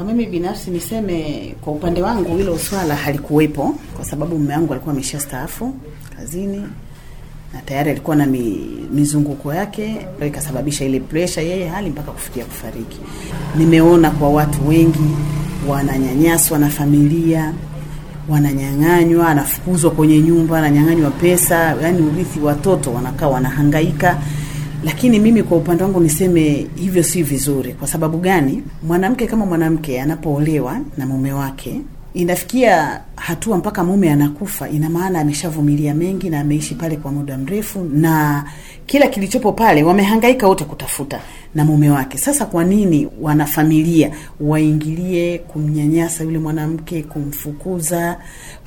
Kwa mimi binafsi niseme, kwa upande wangu hilo swala halikuwepo, kwa sababu mume wangu alikuwa amesha staafu kazini na tayari alikuwa na mi, mizunguko yake, ikasababisha ile pressure yeye hali mpaka kufikia kufariki. Nimeona kwa watu wengi wananyanyaswa na familia, wananyang'anywa, anafukuzwa kwenye nyumba, ananyang'anywa pesa, yani urithi, watoto wanakaa wanahangaika lakini mimi kwa upande wangu niseme hivyo si vizuri. Kwa sababu gani? Mwanamke kama mwanamke anapoolewa na mume wake, inafikia hatua mpaka mume anakufa, ina maana ameshavumilia mengi na ameishi pale kwa muda mrefu, na kila kilichopo pale wamehangaika wote kutafuta na mume wake. Sasa kwa nini wanafamilia waingilie kumnyanyasa yule mwanamke, kumfukuza,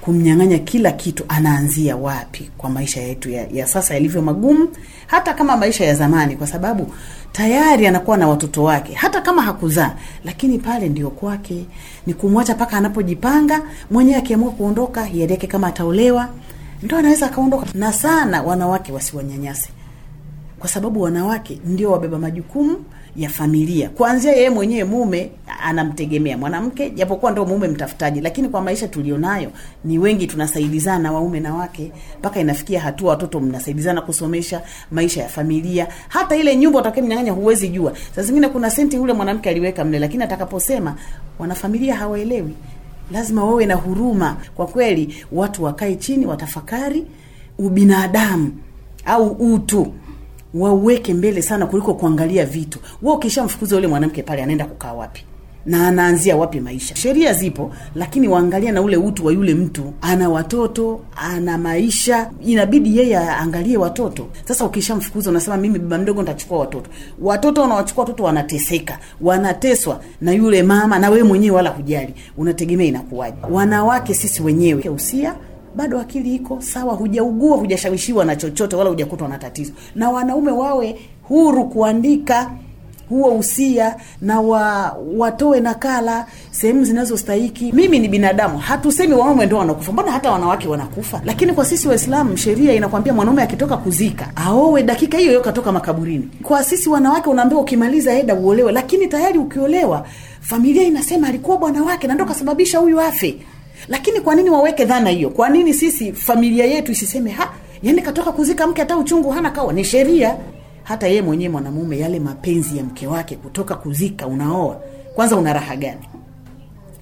kumnyang'anya kila kitu? Anaanzia wapi kwa maisha yetu ya, ya sasa yalivyo magumu, hata kama maisha ya zamani, kwa sababu tayari anakuwa na watoto wake, hata kama hakuzaa, lakini pale ndio kwake, ni kumwacha mpaka anapojipanga mwenyewe. Akiamua kuondoka, yake kama ataolewa, ndo anaweza akaondoka. Na sana wanawake wasiwanyanyase kwa sababu wanawake ndio wabeba majukumu ya familia, kuanzia yeye mwenyewe. Mume anamtegemea mwanamke, japokuwa ndo mume mtafutaji, lakini kwa maisha tulionayo ni wengi tunasaidizana, waume na wake, mpaka inafikia hatua watoto mnasaidizana kusomesha maisha ya familia. Hata ile nyumba utakayemnyang'anya huwezi jua, saa zingine kuna senti ule mwanamke aliweka mle, lakini atakaposema wanafamilia hawaelewi. Lazima wawe na huruma. Kwa kweli, watu wakae chini, watafakari ubinadamu au utu wauweke mbele sana kuliko kuangalia vitu. Wewe ukishamfukuza yule mwanamke pale, anaenda kukaa wapi na anaanzia wapi maisha? Sheria zipo, lakini waangalia na ule utu wa yule mtu. Ana watoto, ana maisha, inabidi yeye aangalie watoto. Sasa ukishamfukuza unasema mimi baba mdogo nitachukua watoto. Watoto wanawachukua watoto, wanateseka, wanateswa na yule mama, na wewe mwenyewe wala hujali, unategemea inakuwaji Wanawake sisi wenyewe usia bado akili iko sawa, hujaugua, hujashawishiwa na chochote, wala hujakutwa na tatizo. Na wanaume wawe huru kuandika huo usia na wa, watoe nakala sehemu zinazostahiki. Mimi ni binadamu, hatusemi wanaume ndio wanakufa, mbona hata wanawake wanakufa. Lakini kwa sisi Waislamu sheria inakwambia mwanaume akitoka kuzika aowe dakika hiyo katoka makaburini. Kwa sisi wanawake unaambiwa ukimaliza eda uolewe, lakini tayari ukiolewa familia inasema alikuwa bwana wake na ndo kasababisha huyu afe lakini kwa nini waweke dhana hiyo? Kwa nini sisi familia yetu isiseme ha, yani katoka kuzika mke hata uchungu hana kawa? Ni sheria. Hata yeye mwenyewe mwanamume, yale mapenzi ya mke wake kutoka kuzika, unaoa kwanza, una raha gani?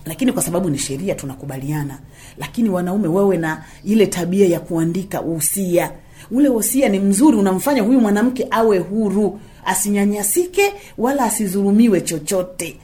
Lakini kwa sababu ni sheria tunakubaliana, lakini wanaume wewe na ile tabia ya kuandika usia. Ule usia ni mzuri, unamfanya huyu mwanamke awe huru, asinyanyasike wala asizulumiwe chochote